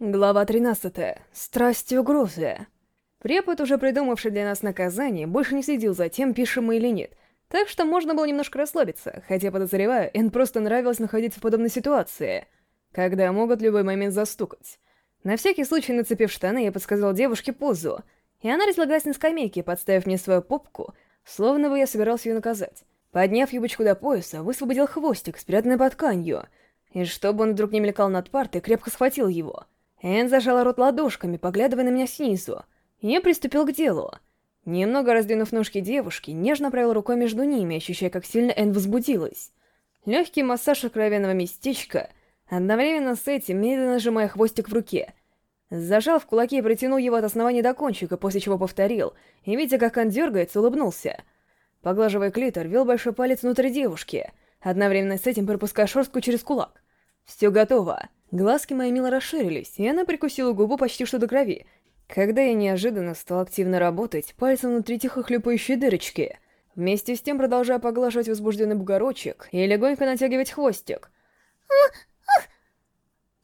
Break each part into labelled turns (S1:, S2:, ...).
S1: Глава 13. Страсть и угрозы. Препод, уже придумавший для нас наказание, больше не следил за тем, пишем мы или нет, так что можно было немножко расслабиться, хотя, подозреваю, Эн просто нравилось находиться в подобной ситуации, когда могут любой момент застукать. На всякий случай, нацепив штаны, я подсказал девушке позу, и она разлагалась на скамейке, подставив мне свою попку, словно бы я собирался ее наказать. Подняв юбочку до пояса, высвободил хвостик, спрятанный под тканью, и чтобы он вдруг не мелькал над партой, крепко схватил его — Энн зажала рот ладошками, поглядывая на меня снизу. Я приступил к делу. Немного раздвинув ножки девушки, нежно провел рукой между ними, ощущая, как сильно Энн возбудилась. Легкий массаж окровенного местечка, одновременно с этим медленно сжимая хвостик в руке. Зажал в кулаке и протянул его от основания до кончика, после чего повторил, и, видя, как он дергается, улыбнулся. Поглаживая клитор, вел большой палец внутрь девушки, одновременно с этим пропуская шерстку через кулак. «Все готово!» Глазки мои мило расширились, и она прикусила губу почти что до крови, когда я неожиданно стал активно работать пальцем внутри тихо хлюпающей дырочки, вместе с тем продолжая поглаживать возбужденный бугорочек и легонько натягивать хвостик.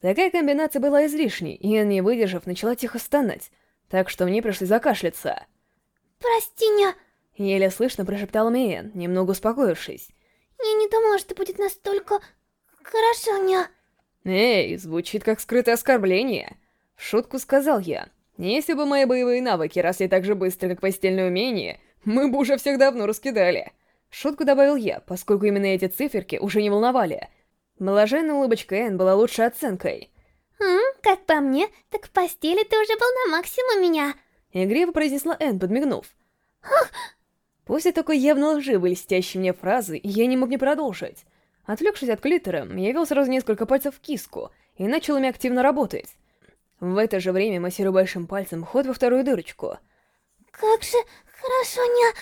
S1: Такая комбинация была излишней, и я, не выдержав, начала тихо стонать, так что мне пришлось закашляться.
S2: «Прости, ня!»
S1: — еле слышно прошептала Миэн, немного успокоившись.
S2: «Я не думала, что будет настолько... хорошо, ня!»
S1: «Эй, звучит как скрытое оскорбление!» В шутку сказал я. «Если бы мои боевые навыки росли так же быстро, как постельное умение, мы бы уже всех давно раскидали!» шутку добавил я, поскольку именно эти циферки уже не волновали. Блаженная улыбочка Энн была лучшей оценкой.
S2: «М, как по мне, так в постели ты уже был на максимум меня!»
S1: Игриво произнесла Энн, подмигнув. После такой явно лживой льстящей мне фразы, я не мог не продолжить. Отвлекшись от клитора, я вел сразу несколько пальцев в киску и начал ими активно работать. В это же время массирую большим пальцем ход во вторую дырочку.
S2: «Как же хорошо, ня...»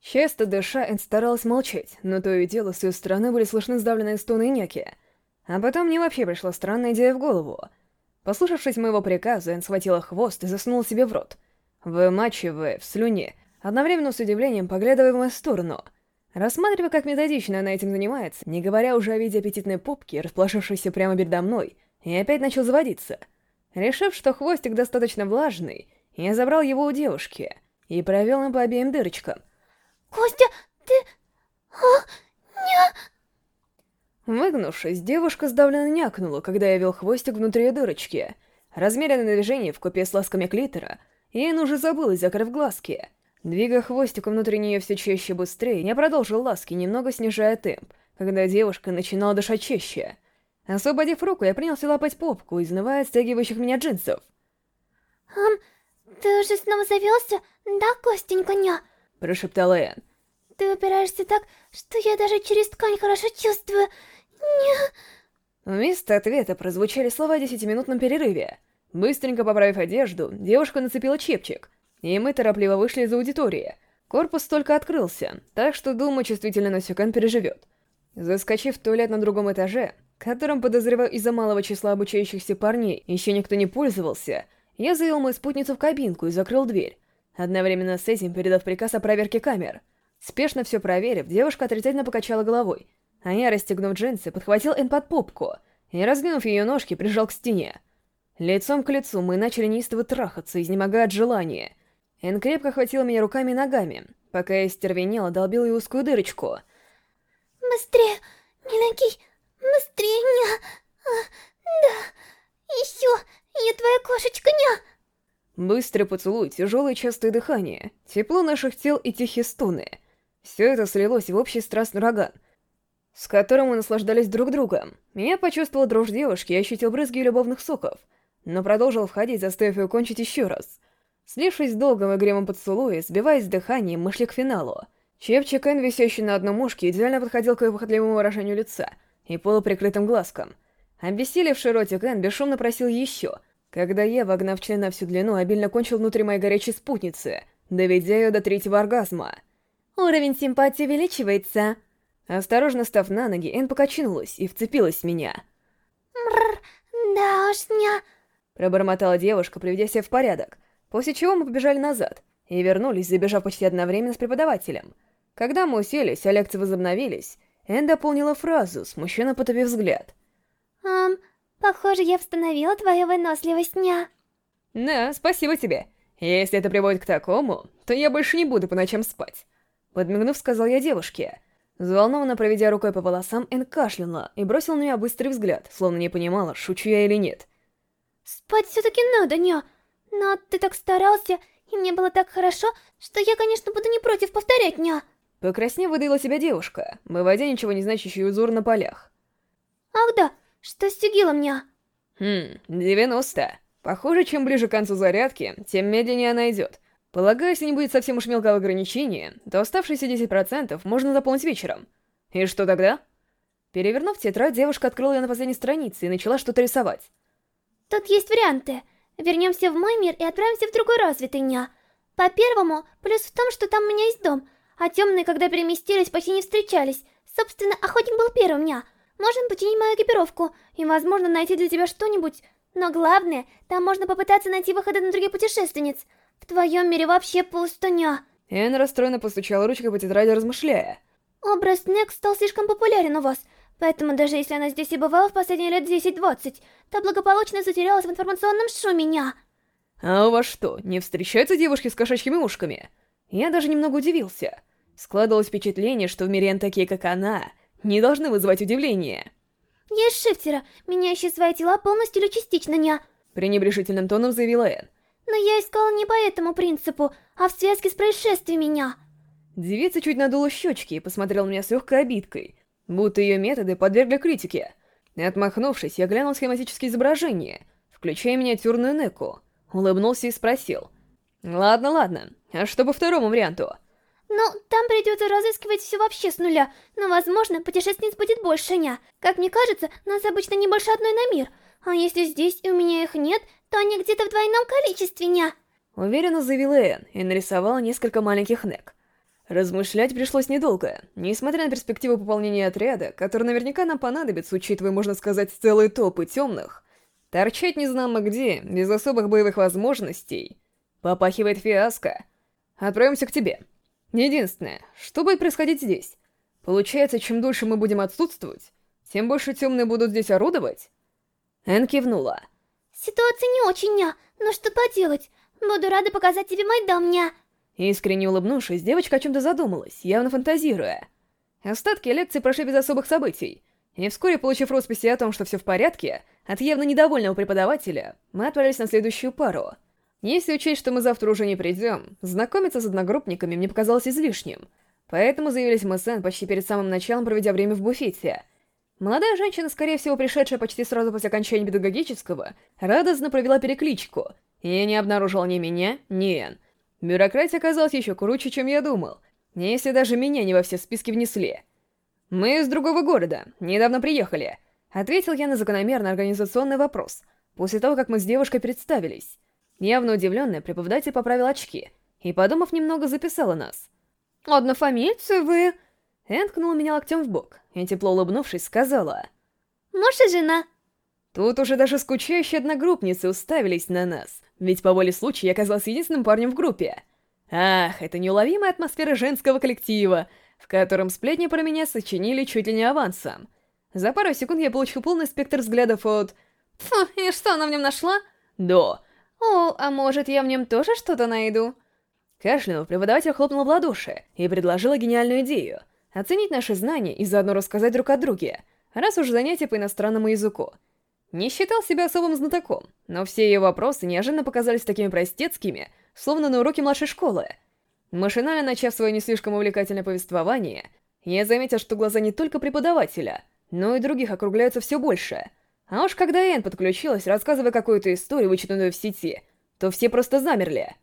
S1: Часто дыша, Энн старалась молчать, но то и дело с ее стороны были слышны сдавленные стоны и няки. А потом мне вообще пришла странная идея в голову. Послушавшись моего приказа, Энн схватила хвост и засунула себе в рот, вымачивая в слюне, одновременно с удивлением поглядывая в мою сторону — Рассматривая, как методично она этим занимается, не говоря уже о виде аппетитной попки, расплашившейся прямо передо мной, и опять начал заводиться. Решив, что хвостик достаточно влажный, я забрал его у девушки и провел им по обеим дырочкам.
S2: «Костя, ты... А, ня...»
S1: Выгнувшись, девушка сдавленно някнула, когда я вел хвостик внутри дырочки. Размеренное движение в купе с ласками клитора, и он уже забылась, закрыв глазки — Двигая хвостиком внутри нее все чаще быстрее, я продолжил ласки, немного снижая темп, когда девушка начинала дышать чаще. Освободив руку, я принялся лапать попку, изнывая от стягивающих меня джинсов.
S2: «Ам, ты уже снова завелся? Да, Костенька, ня?»
S1: — прошептала Энн.
S2: «Ты упираешься так, что я даже через ткань хорошо чувствую. Ня...»
S1: Вместо ответа прозвучали слова о десятиминутном перерыве. Быстренько поправив одежду, девушка нацепила чепчик, и мы торопливо вышли из аудитории. Корпус только открылся, так что, думаю, чувствительный Носикан переживет. Заскочив в туалет на другом этаже, которым, подозреваю, из-за малого числа обучающихся парней еще никто не пользовался, я завел мою спутницу в кабинку и закрыл дверь, одновременно с этим передав приказ о проверке камер. Спешно все проверив, девушка отрицательно покачала головой, а я, расстегнув джинсы, подхватил Энн под попку и, раздвинув ее ножки, прижал к стене. Лицом к лицу мы начали неистово трахаться, изнемогая от желания — Эн крепко хватила меня руками и ногами, пока я стервенела, долбила ей узкую дырочку.
S2: «Быстрее, миленький, быстрее, ня! А, да, еще, я твоя кошечка, ня!»
S1: Быстрый поцелуй, тяжелое частое дыхание, тепло наших тел и тихие стоны. Все это слилось в общий страстный ураган, с которым мы наслаждались друг другом. Я почувствовал дрожь девушки и ощутил брызги любовных соков, но продолжил входить, заставив ее кончить еще раз — Слившись долгом и гремом поцелуе, сбиваясь с дыханием, мы шли к финалу. Чепчик Эн, висящий на одном ушке, идеально подходил к его похотливому выражению лица и полуприкрытым глазкам. Обессилевший ротик Эн бесшумно просил еще, когда я, вогнав член на всю длину, обильно кончил внутри моей горячей спутницы, доведя ее до третьего оргазма.
S2: «Уровень симпатии увеличивается!»
S1: Осторожно став на ноги, Эн покачнулась и вцепилась в меня.
S2: «Мррр, да уж, ня...»
S1: Пробормотала девушка, приведя себя в порядок, После чего мы побежали назад и вернулись, забежав почти одновременно с преподавателем. Когда мы уселись, а лекции возобновились, Энн дополнила фразу, смущенно потопив взгляд.
S2: «Ам, похоже, я восстановила твою выносливость, ня.
S1: Да, спасибо тебе. Если это приводит к такому, то я больше не буду по ночам спать. Подмигнув, сказал я девушке. Взволнованно проведя рукой по волосам, Эн кашлянула и бросила на меня быстрый взгляд, словно не понимала, шучу я или нет.
S2: Спать все-таки надо, ня. Но ты так старался, и мне было так хорошо, что я, конечно, буду не против повторять, ня.
S1: Покраснев, выдала себя девушка, выводя ничего не значащий узор на полях.
S2: Ах да, что с сигилом, ня?
S1: Хм, 90. Похоже, чем ближе к концу зарядки, тем медленнее она идет. Полагаю, если не будет совсем уж мелкого ограничения, то оставшиеся 10% можно заполнить вечером. И что тогда? Перевернув тетрадь, девушка открыла ее на последней странице и начала что-то рисовать.
S2: Тут есть варианты. Вернемся в мой мир и отправимся в другой развитый ня. По первому, плюс в том, что там у меня есть дом, а темные, когда переместились, почти не встречались. Собственно, охотник был первым ня. Можем починить мою экипировку и, возможно, найти для тебя что-нибудь. Но главное, там можно попытаться найти выходы на других путешественниц. В твоем мире вообще пустыня.
S1: Энн расстроенно постучала ручкой по тетради, размышляя.
S2: Образ Нек стал слишком популярен у вас, поэтому даже если она здесь и бывала в последние лет 10-20, то благополучно затерялась в информационном шуме, ня.
S1: А у вас что, не встречаются девушки с кошачьими ушками? Я даже немного удивился. Складывалось впечатление, что в мире такие, как она, не должны вызывать удивление.
S2: Я из шифтера, меняющий свои тела полностью или частично, ня.
S1: Пренебрежительным тоном заявила Энн.
S2: Но я искала не по этому принципу, а в связке с происшествием меня.
S1: Девица чуть надула щечки и посмотрела на меня с легкой обидкой, будто ее методы подвергли критике. Отмахнувшись, я глянул схематические изображения, включая миниатюрную Неку, улыбнулся и спросил. «Ладно, ладно, а что по второму варианту?»
S2: Ну, там придется разыскивать все вообще с нуля, но, возможно, путешественниц будет больше, ня. Как мне кажется, нас обычно не больше одной на мир, а если здесь и у меня их нет, то они где-то в двойном количестве, ня.
S1: Уверенно заявила Энн и нарисовала несколько маленьких нек. Размышлять пришлось недолго. Несмотря на перспективу пополнения отряда, который наверняка нам понадобится, учитывая, можно сказать, целые толпы темных, торчать не знамо где, без особых боевых возможностей, попахивает фиаско. Отправимся к тебе. Единственное, что будет происходить здесь? Получается, чем дольше мы будем отсутствовать, тем больше темные будут здесь орудовать? Эн кивнула.
S2: Ситуация не очень, ня, но что поделать? Буду рада показать тебе мой дом, ня.
S1: Искренне улыбнувшись, девочка о чем-то задумалась, явно фантазируя. Остатки лекции прошли без особых событий, и вскоре, получив росписи о том, что все в порядке, от явно недовольного преподавателя, мы отправились на следующую пару. Если учесть, что мы завтра уже не придем, знакомиться с одногруппниками мне показалось излишним, поэтому заявились мы с Энн почти перед самым началом, проведя время в буфете. Молодая женщина, скорее всего пришедшая почти сразу после окончания педагогического, радостно провела перекличку, и не обнаружила ни меня, ни Энн. Бюрократия оказалась еще круче, чем я думал, если даже меня не во все списки внесли. «Мы из другого города, недавно приехали», — ответил я на закономерный организационный вопрос, после того, как мы с девушкой представились. Явно удивленная, преподаватель поправил очки и, подумав немного, записала нас. «Однофамильцы вы...» Энн ткнула меня локтем в бок и, тепло улыбнувшись, сказала.
S2: Муж и жена.
S1: Тут уже даже скучающие одногруппницы уставились на нас, ведь по воле случая я оказался единственным парнем в группе. Ах, это неуловимая атмосфера женского коллектива, в котором сплетни про меня сочинили чуть ли не авансом. За пару секунд я получил полный спектр взглядов от... Фу, и что она в нем нашла? До... О, а может, я в нем тоже что-то найду? Кашлянув, преподаватель хлопнул в ладоши и предложила гениальную идею — оценить наши знания и заодно рассказать друг о друге, раз уж занятие по иностранному языку. Не считал себя особым знатоком, но все ее вопросы неожиданно показались такими простецкими, словно на уроке младшей школы. Машинально начав свое не слишком увлекательное повествование, я заметил, что глаза не только преподавателя, но и других округляются все больше. А уж когда Энн подключилась, рассказывая какую-то историю, вычитанную в сети, то все просто замерли.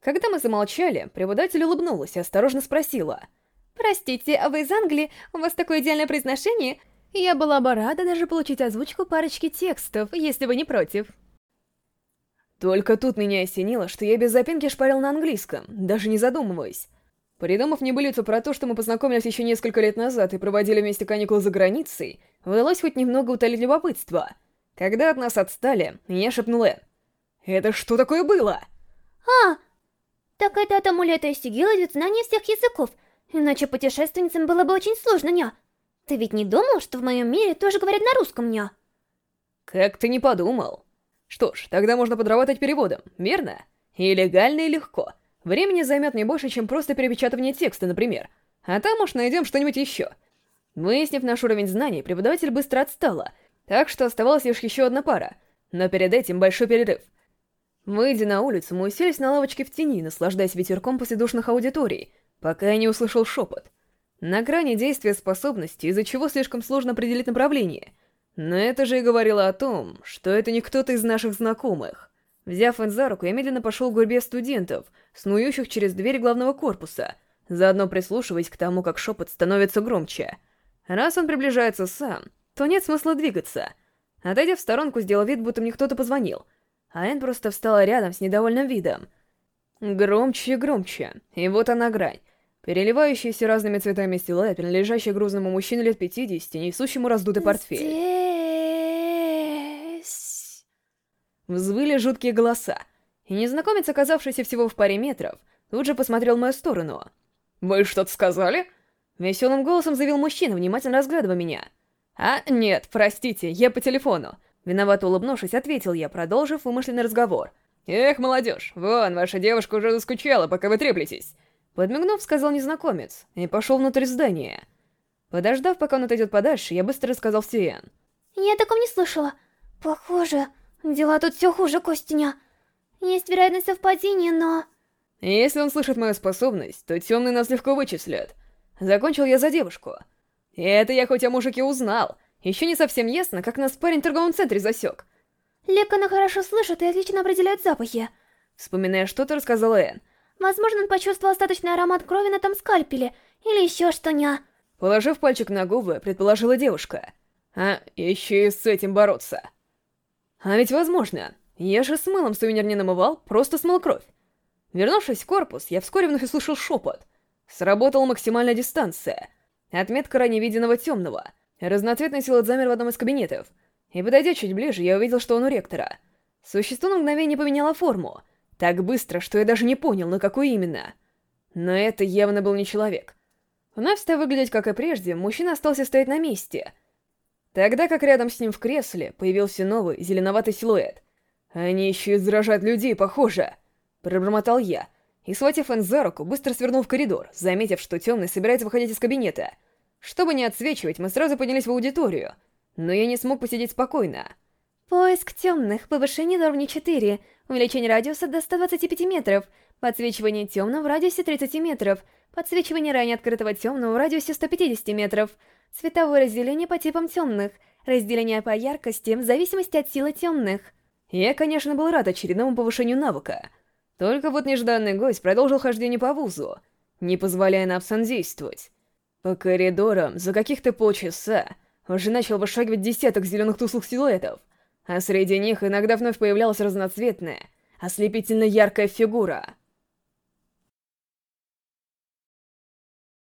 S1: Когда мы замолчали, преподаватель улыбнулась и осторожно спросила. «Простите, а вы из Англии? У вас такое идеальное произношение? Я была бы рада даже получить озвучку парочки текстов, если вы не против». Только тут меня осенило, что я без запинки шпарил на английском, даже не задумываясь. Придумав небылицу про то, что мы познакомились еще несколько лет назад и проводили вместе каникулы за границей, удалось хоть немного утолить любопытство. Когда от нас отстали, я шепнул Энн. «Это что такое было?»
S2: «А, так это от амулета Сигила идет знание всех языков, иначе путешественницам было бы очень сложно, ня. Ты ведь не думал, что в моем мире тоже говорят на русском, ня?»
S1: Как ты не подумал? Что ж, тогда можно подработать переводом, верно? И легально, и легко. Времени займет не больше, чем просто перепечатывание текста, например. А там уж найдем что-нибудь еще. Выяснив наш уровень знаний, преподаватель быстро отстала, так что оставалась лишь еще одна пара. Но перед этим большой перерыв. Выйдя на улицу, мы уселись на лавочке в тени, наслаждаясь ветерком после душных аудиторий, пока я не услышал шепот. На грани действия способности, из-за чего слишком сложно определить направление. Но это же и говорило о том, что это не кто-то из наших знакомых. Взяв Энн за руку, я медленно пошел к гурьбе студентов, снующих через дверь главного корпуса, заодно прислушиваясь к тому, как шепот становится громче. Раз он приближается сам, то нет смысла двигаться. Отойдя в сторонку, сделал вид, будто мне кто-то позвонил, а Энн просто встала рядом с недовольным видом. Громче и громче, и вот она грань. Переливающийся разными цветами силуэт, принадлежащий грузному мужчине лет 50, несущему раздутый портфель.
S2: Здесь...
S1: Взвыли жуткие голоса, и незнакомец, оказавшийся всего в паре метров, тут же посмотрел в мою сторону. «Вы что-то сказали?» Веселым голосом заявил мужчина, внимательно разглядывая меня. «А, нет, простите, я по телефону». Виновато улыбнувшись, ответил я, продолжив умышленный разговор. «Эх, молодежь, вон, ваша девушка уже заскучала, пока вы треплетесь». Подмигнув, сказал незнакомец, и пошел внутрь здания. Подождав, пока он отойдет подальше, я быстро рассказал Сиен.
S2: Я о таком не слышала. Похоже, дела тут все хуже Костиня. Есть вероятность совпадения, но...
S1: Если он слышит мою способность, то темный нас легко вычислят. Закончил я за девушку. И это я хоть о мужике узнал. Еще не совсем ясно, как нас парень в торговом центре засек.
S2: Лекана хорошо слышит и отлично определяет запахи.
S1: Вспоминая что-то, рассказала Энн.
S2: Возможно, он почувствовал остаточный аромат крови на том скальпеле, или еще что-ня.
S1: Положив пальчик на губы, предположила девушка. А еще и с этим бороться. А ведь возможно. Я же с мылом сувенир не намывал, просто смыл кровь. Вернувшись в корпус, я вскоре вновь услышал шепот. Сработала максимальная дистанция. Отметка ранее виденного темного. Разноцветный силуэт замер в одном из кабинетов. И подойдя чуть ближе, я увидел, что он у ректора. Существо на мгновение поменяло форму. Так быстро, что я даже не понял, на какой именно. Но это явно был не человек. Вновь став выглядеть как и прежде, мужчина остался стоять на месте. Тогда как рядом с ним в кресле появился новый зеленоватый силуэт. «Они еще и заражают людей, похоже!» Пробормотал я, и, схватив Энн за руку, быстро свернул в коридор, заметив, что темный собирается выходить из кабинета. Чтобы не отсвечивать, мы сразу поднялись в аудиторию, но я не смог посидеть спокойно.
S2: Поиск темных, повышение до уровня 4, увеличение радиуса до 125 метров, подсвечивание темного в радиусе 30 метров, подсвечивание ранее открытого темного в радиусе 150 метров, цветовое разделение по типам темных, разделение по яркости в зависимости от силы темных.
S1: Я, конечно, был рад очередному повышению навыка. Только вот нежданный гость продолжил хождение по вузу, не позволяя нам действовать. По коридорам за каких-то полчаса уже начал вышагивать десяток зеленых туслых силуэтов, а среди них иногда вновь появлялась разноцветная, ослепительно яркая фигура —